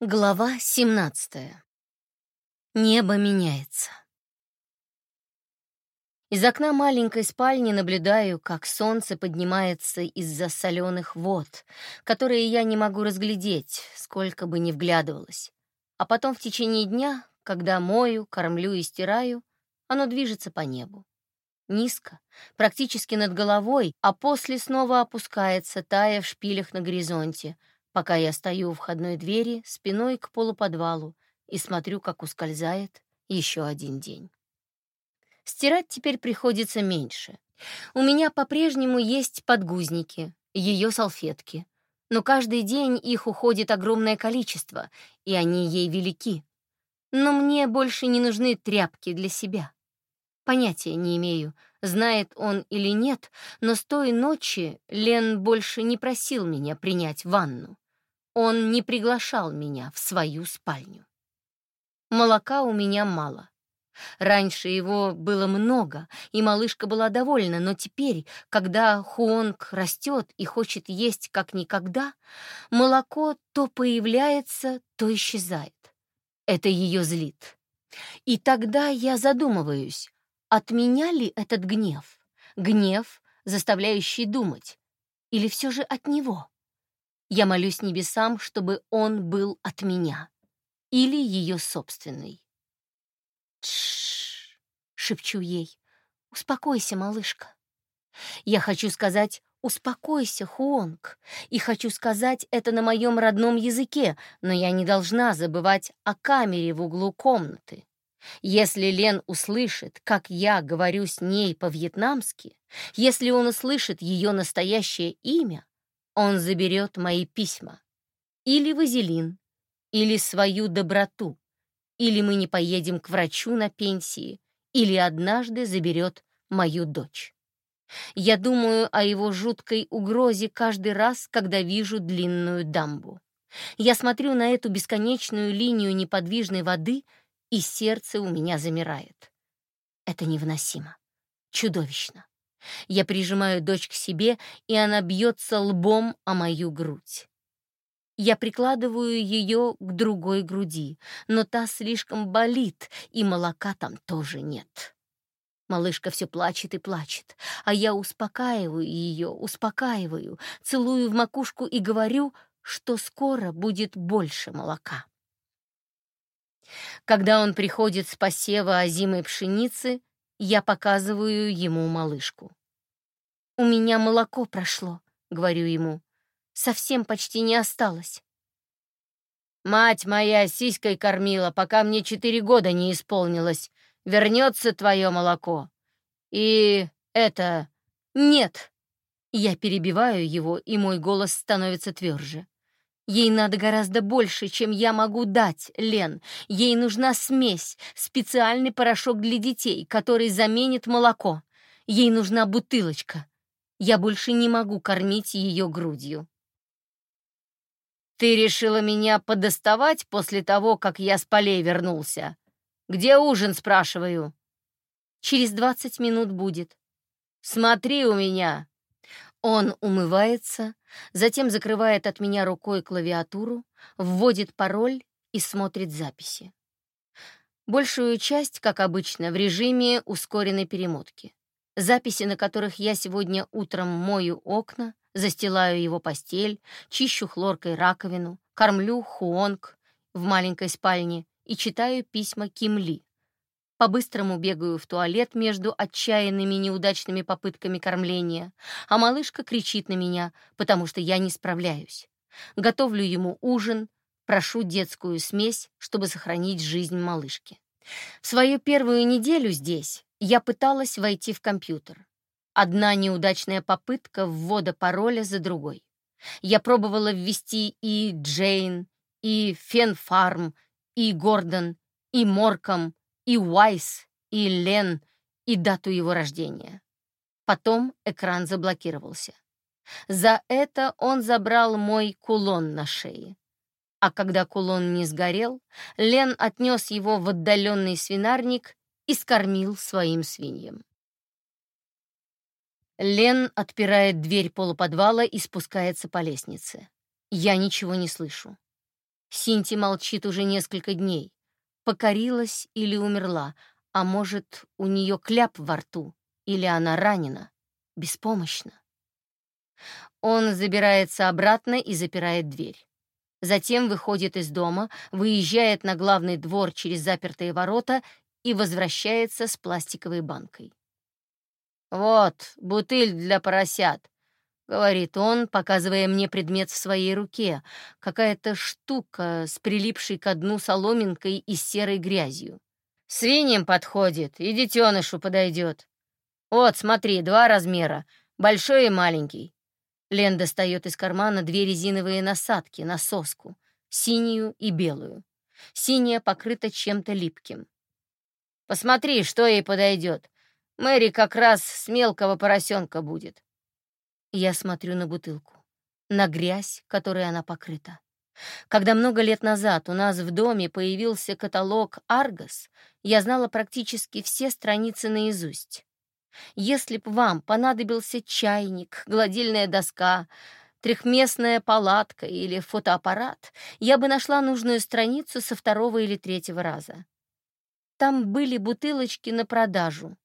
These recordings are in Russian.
Глава 17. Небо меняется. Из окна маленькой спальни наблюдаю, как солнце поднимается из-за соленых вод, которые я не могу разглядеть, сколько бы ни вглядывалась. А потом в течение дня, когда мою, кормлю и стираю, оно движется по небу. Низко, практически над головой, а после снова опускается, тая в шпилях на горизонте — пока я стою у входной двери спиной к полуподвалу и смотрю, как ускользает еще один день. Стирать теперь приходится меньше. У меня по-прежнему есть подгузники, ее салфетки, но каждый день их уходит огромное количество, и они ей велики. Но мне больше не нужны тряпки для себя. Понятия не имею, знает он или нет, но с той ночи Лен больше не просил меня принять ванну. Он не приглашал меня в свою спальню. Молока у меня мало. Раньше его было много, и малышка была довольна, но теперь, когда Хуонг растет и хочет есть как никогда, молоко то появляется, то исчезает. Это ее злит. И тогда я задумываюсь, от меня ли этот гнев? Гнев, заставляющий думать? Или все же от него? Я молюсь небесам, чтобы он был от меня или ее собственный. Тш, шепчу ей. Успокойся, малышка. Я хочу сказать «Успокойся, Хуонг», и хочу сказать это на моем родном языке, но я не должна забывать о камере в углу комнаты. Если Лен услышит, как я говорю с ней по-вьетнамски, если он услышит ее настоящее имя, он заберет мои письма. Или вазелин, или свою доброту, или мы не поедем к врачу на пенсии, или однажды заберет мою дочь. Я думаю о его жуткой угрозе каждый раз, когда вижу длинную дамбу. Я смотрю на эту бесконечную линию неподвижной воды, и сердце у меня замирает. Это невыносимо, чудовищно. Я прижимаю дочь к себе, и она бьется лбом о мою грудь. Я прикладываю ее к другой груди, но та слишком болит, и молока там тоже нет. Малышка все плачет и плачет, а я успокаиваю ее, успокаиваю, целую в макушку и говорю, что скоро будет больше молока. Когда он приходит с посева озимой пшеницы, я показываю ему малышку. «У меня молоко прошло», — говорю ему. «Совсем почти не осталось». «Мать моя сиськой кормила, пока мне четыре года не исполнилось. Вернется твое молоко. И это... Нет!» Я перебиваю его, и мой голос становится тверже. Ей надо гораздо больше, чем я могу дать, Лен. Ей нужна смесь, специальный порошок для детей, который заменит молоко. Ей нужна бутылочка. Я больше не могу кормить ее грудью. «Ты решила меня подоставать после того, как я с полей вернулся? Где ужин, спрашиваю?» «Через двадцать минут будет». «Смотри у меня!» Он умывается, затем закрывает от меня рукой клавиатуру, вводит пароль и смотрит записи. Большую часть, как обычно, в режиме ускоренной перемотки. Записи, на которых я сегодня утром мою окна, застилаю его постель, чищу хлоркой раковину, кормлю Хуонг в маленькой спальне и читаю письма Ким Ли. По-быстрому бегаю в туалет между отчаянными неудачными попытками кормления, а малышка кричит на меня, потому что я не справляюсь. Готовлю ему ужин, прошу детскую смесь, чтобы сохранить жизнь малышки. В свою первую неделю здесь я пыталась войти в компьютер. Одна неудачная попытка ввода пароля за другой. Я пробовала ввести и Джейн, и Фенфарм, и Гордон, и Морком, и Уайс, и Лен, и дату его рождения. Потом экран заблокировался. За это он забрал мой кулон на шее. А когда кулон не сгорел, Лен отнес его в отдаленный свинарник и скормил своим свиньям. Лен отпирает дверь полуподвала и спускается по лестнице. Я ничего не слышу. Синти молчит уже несколько дней. Покорилась или умерла, а может, у нее кляп во рту, или она ранена, беспомощна. Он забирается обратно и запирает дверь. Затем выходит из дома, выезжает на главный двор через запертые ворота и возвращается с пластиковой банкой. «Вот, бутыль для поросят», — говорит он, показывая мне предмет в своей руке, какая-то штука с прилипшей к дну соломинкой и серой грязью. «Свиньям подходит, и детенышу подойдет. Вот, смотри, два размера, большой и маленький. Лен достает из кармана две резиновые насадки на соску, синюю и белую. Синяя покрыта чем-то липким. «Посмотри, что ей подойдет. Мэри как раз с мелкого поросенка будет». Я смотрю на бутылку, на грязь, которой она покрыта. Когда много лет назад у нас в доме появился каталог «Аргос», я знала практически все страницы наизусть. Если б вам понадобился чайник, гладильная доска, трехместная палатка или фотоаппарат, я бы нашла нужную страницу со второго или третьего раза. Там были бутылочки на продажу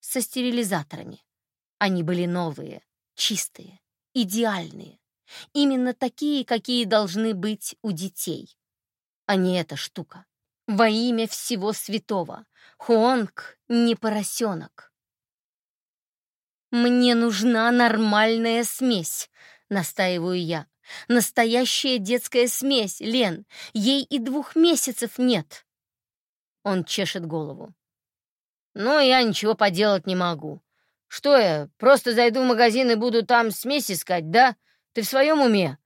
со стерилизаторами. Они были новые, чистые, идеальные. Именно такие, какие должны быть у детей. А не эта штука. Во имя всего святого. Хуонг не поросенок. «Мне нужна нормальная смесь», — настаиваю я. «Настоящая детская смесь, Лен. Ей и двух месяцев нет». Он чешет голову. «Ну, я ничего поделать не могу. Что я, просто зайду в магазин и буду там смесь искать, да? Ты в своем уме?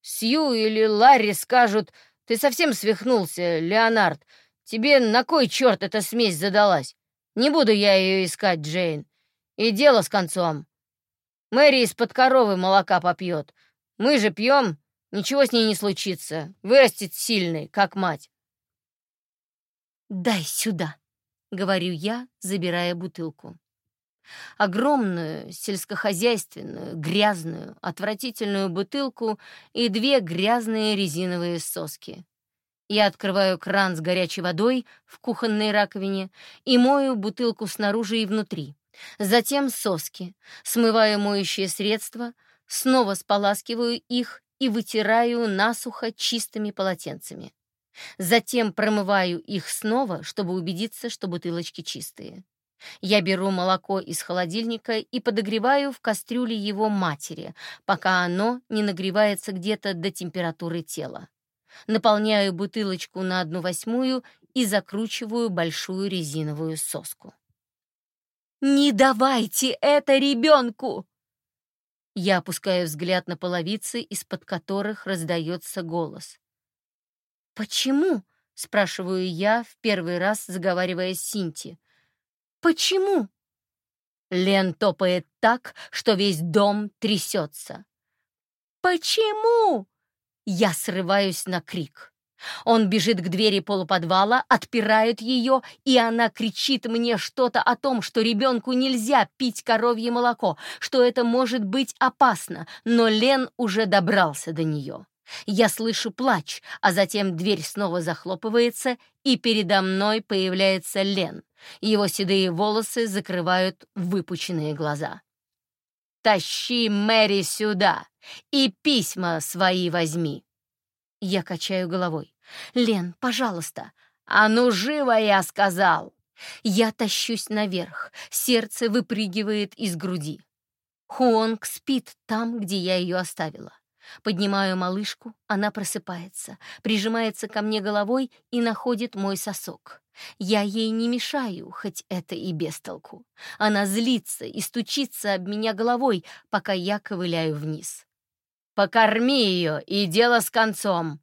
Сью или Ларри скажут, ты совсем свихнулся, Леонард. Тебе на кой черт эта смесь задалась? Не буду я ее искать, Джейн. И дело с концом. Мэри из-под коровы молока попьет. Мы же пьем, ничего с ней не случится. Вырастет сильной, как мать. «Дай сюда», — говорю я, забирая бутылку. Огромную, сельскохозяйственную, грязную, отвратительную бутылку и две грязные резиновые соски. Я открываю кран с горячей водой в кухонной раковине и мою бутылку снаружи и внутри. Затем соски, смываю моющее средство, снова споласкиваю их и вытираю насухо чистыми полотенцами. Затем промываю их снова, чтобы убедиться, что бутылочки чистые. Я беру молоко из холодильника и подогреваю в кастрюле его матери, пока оно не нагревается где-то до температуры тела. Наполняю бутылочку на одну восьмую и закручиваю большую резиновую соску. «Не давайте это ребенку!» Я опускаю взгляд на половицы, из-под которых раздается голос. «Почему?» — спрашиваю я, в первый раз заговаривая с Синти. «Почему?» Лен топает так, что весь дом трясется. «Почему?» Я срываюсь на крик. Он бежит к двери полуподвала, отпирает ее, и она кричит мне что-то о том, что ребенку нельзя пить коровье молоко, что это может быть опасно, но Лен уже добрался до нее. Я слышу плач, а затем дверь снова захлопывается, и передо мной появляется Лен. Его седые волосы закрывают выпученные глаза. «Тащи Мэри сюда и письма свои возьми!» Я качаю головой. «Лен, пожалуйста!» «А ну, живо, я сказал!» Я тащусь наверх, сердце выпрыгивает из груди. Хуонг спит там, где я ее оставила. Поднимаю малышку, она просыпается, прижимается ко мне головой и находит мой сосок. Я ей не мешаю, хоть это и без толку. Она злится и стучится об меня головой, пока я ковыляю вниз. Покорми ее, и дело с концом!»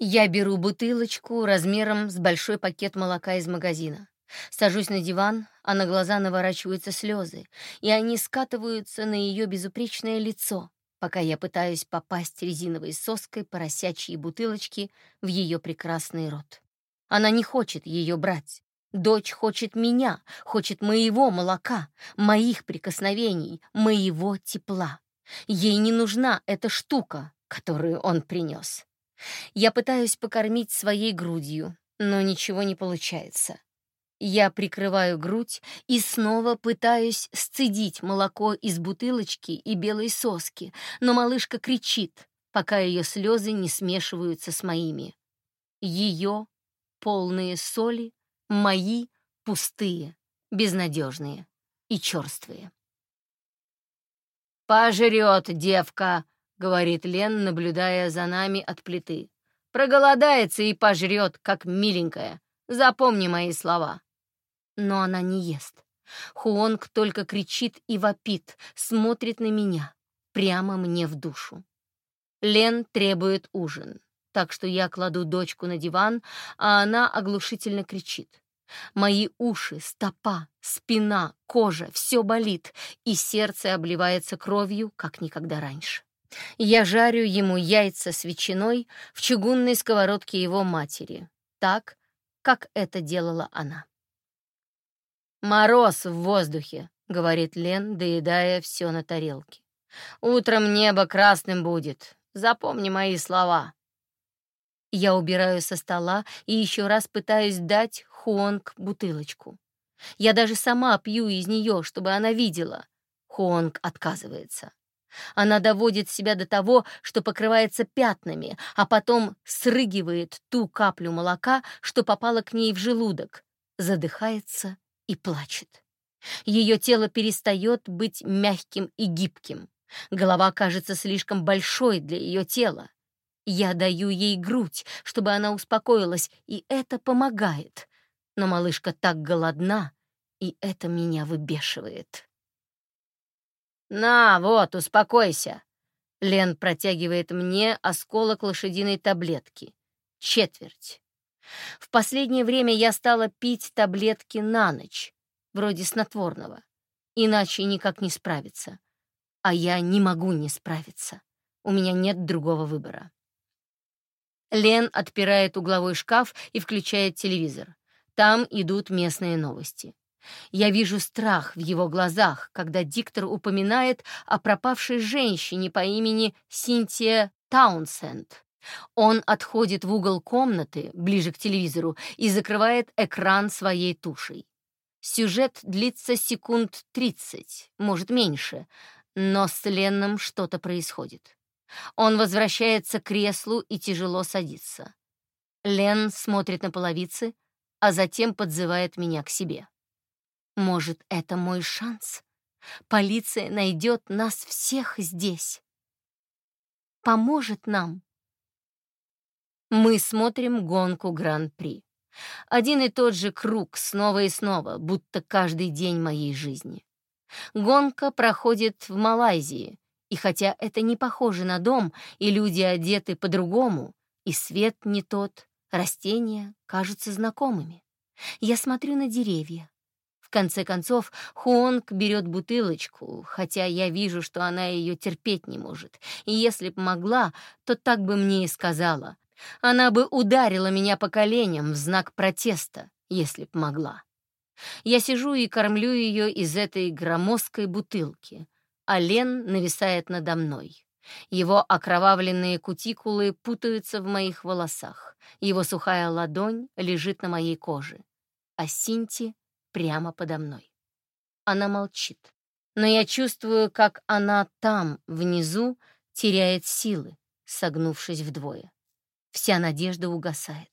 Я беру бутылочку размером с большой пакет молока из магазина. Сажусь на диван, а на глаза наворачиваются слезы, и они скатываются на ее безупречное лицо, пока я пытаюсь попасть резиновой соской поросячьей бутылочки в ее прекрасный рот. Она не хочет ее брать. Дочь хочет меня, хочет моего молока, моих прикосновений, моего тепла. Ей не нужна эта штука, которую он принес. Я пытаюсь покормить своей грудью, но ничего не получается. Я прикрываю грудь и снова пытаюсь сцедить молоко из бутылочки и белой соски, но малышка кричит, пока ее слезы не смешиваются с моими. Ее полные соли, мои пустые, безнадежные и черствые. «Пожрет девка», — говорит Лен, наблюдая за нами от плиты. «Проголодается и пожрет, как миленькая. Запомни мои слова». Но она не ест. Хуонг только кричит и вопит, смотрит на меня, прямо мне в душу. Лен требует ужин, так что я кладу дочку на диван, а она оглушительно кричит. Мои уши, стопа, спина, кожа — все болит, и сердце обливается кровью, как никогда раньше. Я жарю ему яйца с ветчиной в чугунной сковородке его матери, так, как это делала она. «Мороз в воздухе», — говорит Лен, доедая все на тарелке. «Утром небо красным будет. Запомни мои слова». Я убираю со стола и еще раз пытаюсь дать Хуонг бутылочку. Я даже сама пью из нее, чтобы она видела. Хуонг отказывается. Она доводит себя до того, что покрывается пятнами, а потом срыгивает ту каплю молока, что попала к ней в желудок, задыхается и плачет. Ее тело перестает быть мягким и гибким. Голова кажется слишком большой для ее тела. Я даю ей грудь, чтобы она успокоилась, и это помогает. Но малышка так голодна, и это меня выбешивает. «На, вот, успокойся!» Лен протягивает мне осколок лошадиной таблетки. Четверть. В последнее время я стала пить таблетки на ночь, вроде снотворного, иначе никак не справиться. А я не могу не справиться. У меня нет другого выбора. Лен отпирает угловой шкаф и включает телевизор. Там идут местные новости. Я вижу страх в его глазах, когда диктор упоминает о пропавшей женщине по имени Синтия Таунсенд. Он отходит в угол комнаты, ближе к телевизору, и закрывает экран своей тушей. Сюжет длится секунд 30, может, меньше, но с Ленном что-то происходит. Он возвращается к креслу и тяжело садится. Лен смотрит на половицы, а затем подзывает меня к себе. Может, это мой шанс? Полиция найдет нас всех здесь. Поможет нам. Мы смотрим гонку Гран-при. Один и тот же круг снова и снова, будто каждый день моей жизни. Гонка проходит в Малайзии, и хотя это не похоже на дом, и люди одеты по-другому, и свет не тот, растения кажутся знакомыми. Я смотрю на деревья. В конце концов, Хуонг берет бутылочку, хотя я вижу, что она ее терпеть не может, и если б могла, то так бы мне и сказала. Она бы ударила меня по коленям в знак протеста, если б могла. Я сижу и кормлю ее из этой громоздкой бутылки — а Лен нависает надо мной. Его окровавленные кутикулы путаются в моих волосах. Его сухая ладонь лежит на моей коже, а Синти прямо подо мной. Она молчит, но я чувствую, как она там, внизу, теряет силы, согнувшись вдвое. Вся надежда угасает.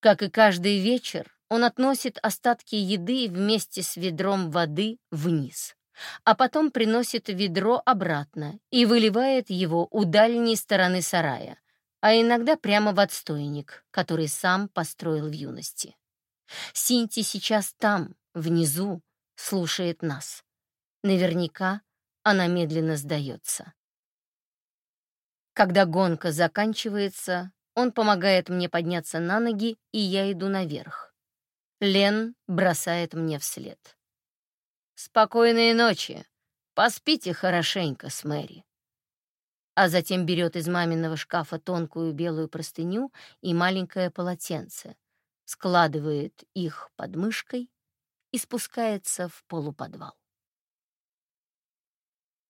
Как и каждый вечер, он относит остатки еды вместе с ведром воды вниз а потом приносит ведро обратно и выливает его у дальней стороны сарая, а иногда прямо в отстойник, который сам построил в юности. Синти сейчас там, внизу, слушает нас. Наверняка она медленно сдается. Когда гонка заканчивается, он помогает мне подняться на ноги, и я иду наверх. Лен бросает мне вслед. «Спокойной ночи. Поспите хорошенько с Мэри». А затем берет из маминого шкафа тонкую белую простыню и маленькое полотенце, складывает их под мышкой и спускается в полуподвал.